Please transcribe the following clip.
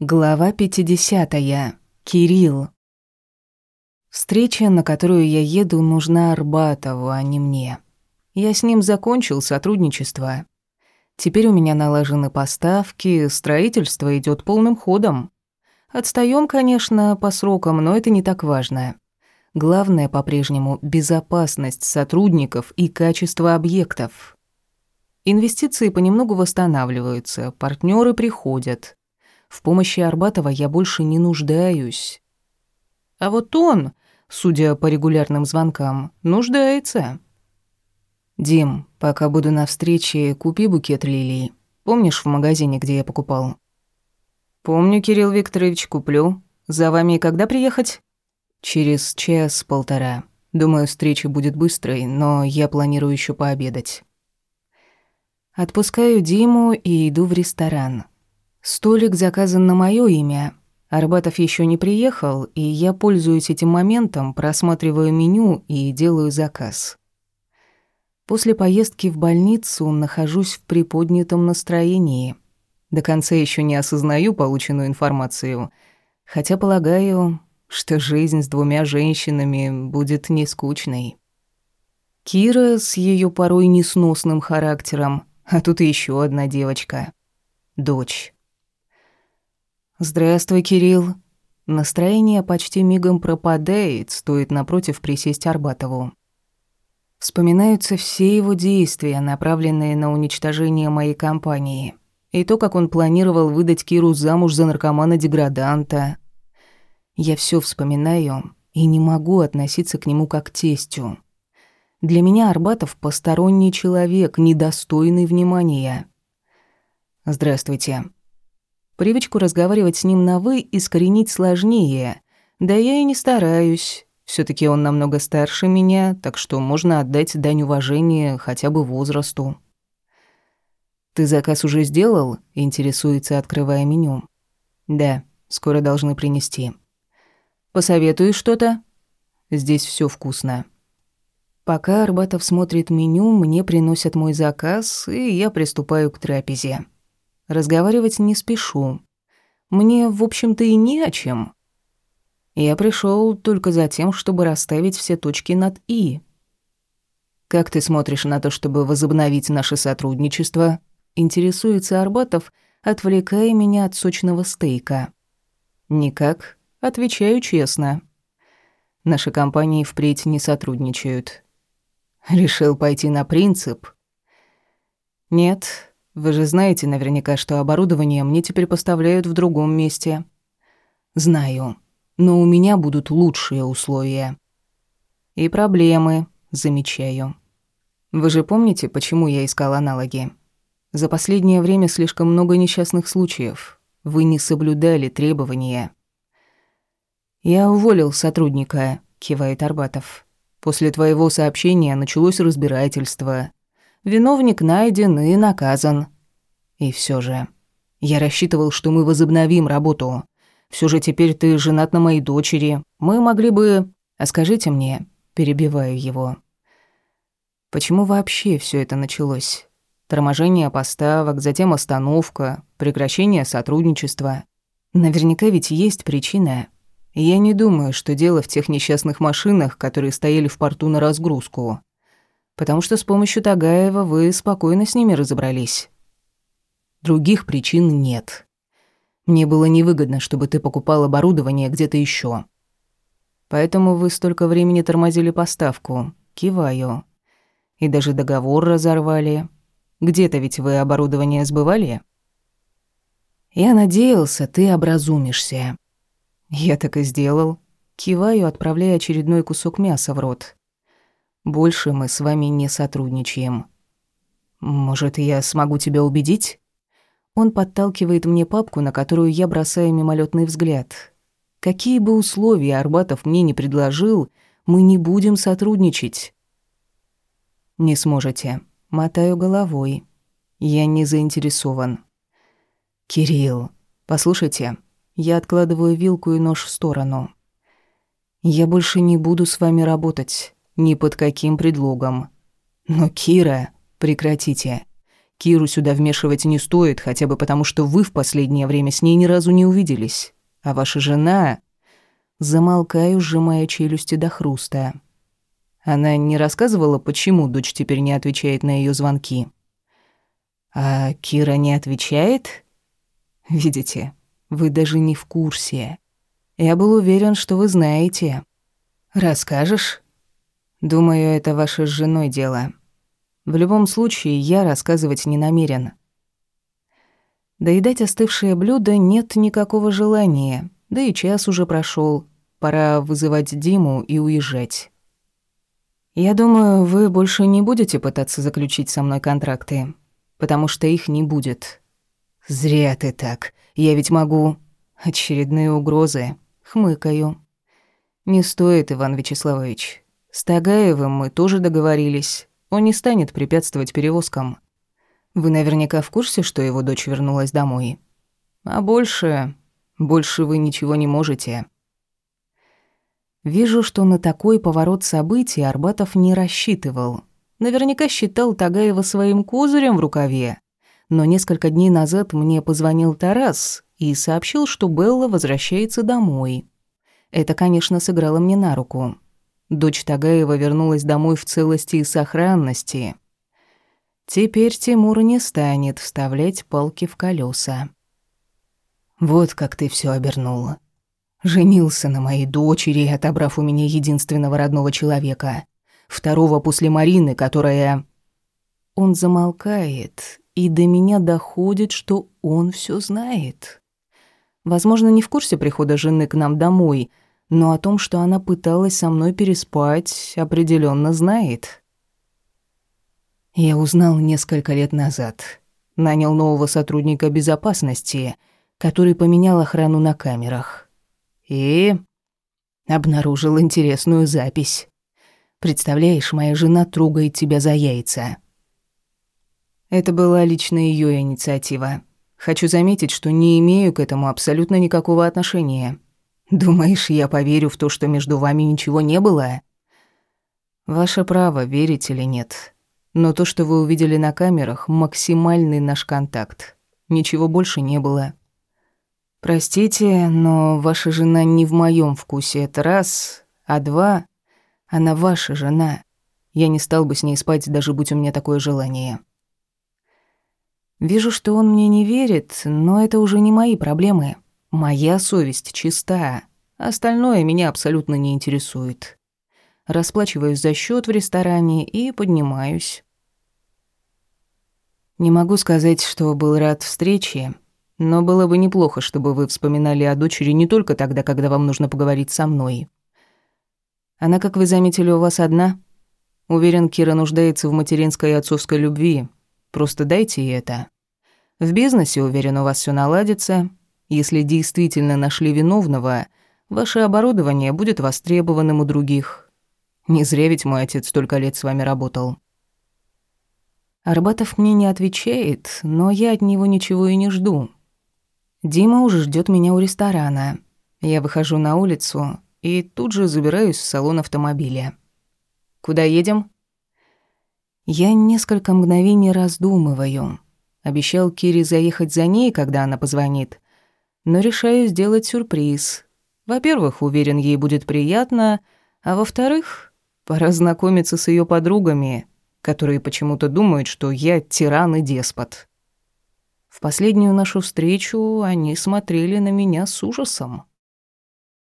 Глава 50. Кирилл. Встреча, на которую я еду, нужна Арбатову, а не мне. Я с ним закончил сотрудничество. Теперь у меня налажены поставки, строительство идет полным ходом. Отстаём, конечно, по срокам, но это не так важно. Главное по-прежнему безопасность сотрудников и качество объектов. Инвестиции понемногу восстанавливаются, партнеры приходят. В помощи Арбатова я больше не нуждаюсь. А вот он, судя по регулярным звонкам, нуждается. «Дим, пока буду на встрече, купи букет лилий. Помнишь в магазине, где я покупал?» «Помню, Кирилл Викторович, куплю. За вами когда приехать?» «Через час-полтора. Думаю, встреча будет быстрой, но я планирую еще пообедать». Отпускаю Диму и иду в ресторан. Столик заказан на моё имя. Арбатов еще не приехал, и я пользуюсь этим моментом, просматриваю меню и делаю заказ. После поездки в больницу нахожусь в приподнятом настроении. До конца еще не осознаю полученную информацию, хотя полагаю, что жизнь с двумя женщинами будет не скучной. Кира с ее порой несносным характером, а тут еще одна девочка. Дочь. «Здравствуй, Кирилл». Настроение почти мигом пропадает, стоит напротив присесть Арбатову. Вспоминаются все его действия, направленные на уничтожение моей компании. И то, как он планировал выдать Киру замуж за наркомана-деграданта. Я все вспоминаю и не могу относиться к нему как к тестю. Для меня Арбатов – посторонний человек, недостойный внимания. «Здравствуйте», Привычку разговаривать с ним на «вы» искоренить сложнее. Да я и не стараюсь. все таки он намного старше меня, так что можно отдать дань уважения хотя бы возрасту. «Ты заказ уже сделал?» – интересуется, открывая меню. «Да, скоро должны принести». «Посоветуешь что-то?» «Здесь все вкусно». Пока Арбатов смотрит меню, мне приносят мой заказ, и я приступаю к трапезе. Разговаривать не спешу. Мне, в общем-то, и не о чем. Я пришел только за тем, чтобы расставить все точки над «и». «Как ты смотришь на то, чтобы возобновить наше сотрудничество?» Интересуется Арбатов, отвлекая меня от сочного стейка. «Никак. Отвечаю честно. Наши компании впредь не сотрудничают». «Решил пойти на принцип?» «Нет, вы же знаете наверняка, что оборудование мне теперь поставляют в другом месте. Знаю, но у меня будут лучшие условия. И проблемы, замечаю. Вы же помните, почему я искал аналоги? За последнее время слишком много несчастных случаев. Вы не соблюдали требования. Я уволил сотрудника, кивает Арбатов. После твоего сообщения началось разбирательство. Виновник найден и наказан. И все же, я рассчитывал, что мы возобновим работу. Все же теперь ты женат на моей дочери. Мы могли бы... А скажите мне, перебиваю его. Почему вообще все это началось? Торможение поставок, затем остановка, прекращение сотрудничества. Наверняка ведь есть причина. Я не думаю, что дело в тех несчастных машинах, которые стояли в порту на разгрузку потому что с помощью Тагаева вы спокойно с ними разобрались. Других причин нет. Мне было невыгодно, чтобы ты покупал оборудование где-то еще. Поэтому вы столько времени тормозили поставку. Киваю. И даже договор разорвали. Где-то ведь вы оборудование сбывали? Я надеялся, ты образумишься. Я так и сделал. Киваю, отправляя очередной кусок мяса в рот. Больше мы с вами не сотрудничаем. Может, я смогу тебя убедить? Он подталкивает мне папку, на которую я бросаю мимолетный взгляд. Какие бы условия Арбатов мне не предложил, мы не будем сотрудничать. Не сможете. Мотаю головой. Я не заинтересован. Кирилл, послушайте, я откладываю вилку и нож в сторону. Я больше не буду с вами работать. Ни под каким предлогом. Но, Кира, прекратите. Киру сюда вмешивать не стоит, хотя бы потому, что вы в последнее время с ней ни разу не увиделись. А ваша жена... Замолкаю, сжимая челюсти до хруста. Она не рассказывала, почему дочь теперь не отвечает на ее звонки. А Кира не отвечает? Видите, вы даже не в курсе. Я был уверен, что вы знаете. Расскажешь? Думаю, это ваше с женой дело. В любом случае, я рассказывать не намерен. Доедать остывшее блюдо нет никакого желания, да и час уже прошел. Пора вызывать Диму и уезжать. Я думаю, вы больше не будете пытаться заключить со мной контракты, потому что их не будет. Зря ты так. Я ведь могу... Очередные угрозы. Хмыкаю. Не стоит, Иван Вячеславович. С Тагаевым мы тоже договорились. Он не станет препятствовать перевозкам. Вы наверняка в курсе, что его дочь вернулась домой. А больше... Больше вы ничего не можете. Вижу, что на такой поворот событий Арбатов не рассчитывал. Наверняка считал Тагаева своим козырем в рукаве. Но несколько дней назад мне позвонил Тарас и сообщил, что Белла возвращается домой. Это, конечно, сыграло мне на руку. Дочь Тагаева вернулась домой в целости и сохранности. Теперь Тимур не станет вставлять палки в колеса. Вот как ты все обернула. Женился на моей дочери, отобрав у меня единственного родного человека. Второго после Марины, которая... Он замолкает, и до меня доходит, что он все знает. Возможно, не в курсе прихода жены к нам домой, но о том, что она пыталась со мной переспать, определенно знает. Я узнал несколько лет назад. Нанял нового сотрудника безопасности, который поменял охрану на камерах. И обнаружил интересную запись. Представляешь, моя жена трогает тебя за яйца. Это была лично ее инициатива. Хочу заметить, что не имею к этому абсолютно никакого отношения. Думаешь, я поверю в то, что между вами ничего не было? Ваше право, верить или нет. Но то, что вы увидели на камерах, максимальный наш контакт. Ничего больше не было. «Простите, но ваша жена не в моем вкусе, это раз, а два, она ваша жена. Я не стал бы с ней спать, даже будь у меня такое желание». Вижу, что он мне не верит, но это уже не мои проблемы. Моя совесть чиста, остальное меня абсолютно не интересует. Расплачиваюсь за счет в ресторане и поднимаюсь. Не могу сказать, что был рад встрече, но было бы неплохо, чтобы вы вспоминали о дочери не только тогда, когда вам нужно поговорить со мной. Она, как вы заметили, у вас одна. Уверен, Кира нуждается в материнской и отцовской любви. Просто дайте ей это. В бизнесе, уверен, у вас все наладится. Если действительно нашли виновного, ваше оборудование будет востребованным у других. Не зря ведь мой отец столько лет с вами работал. Арбатов мне не отвечает, но я от него ничего и не жду. Дима уже ждет меня у ресторана. Я выхожу на улицу и тут же забираюсь в салон автомобиля. «Куда едем?» Я несколько мгновений раздумываю. Обещал Кире заехать за ней, когда она позвонит. Но решаю сделать сюрприз. Во-первых, уверен, ей будет приятно, а во-вторых, пора знакомиться с ее подругами, которые почему-то думают, что я тиран и деспот. В последнюю нашу встречу они смотрели на меня с ужасом.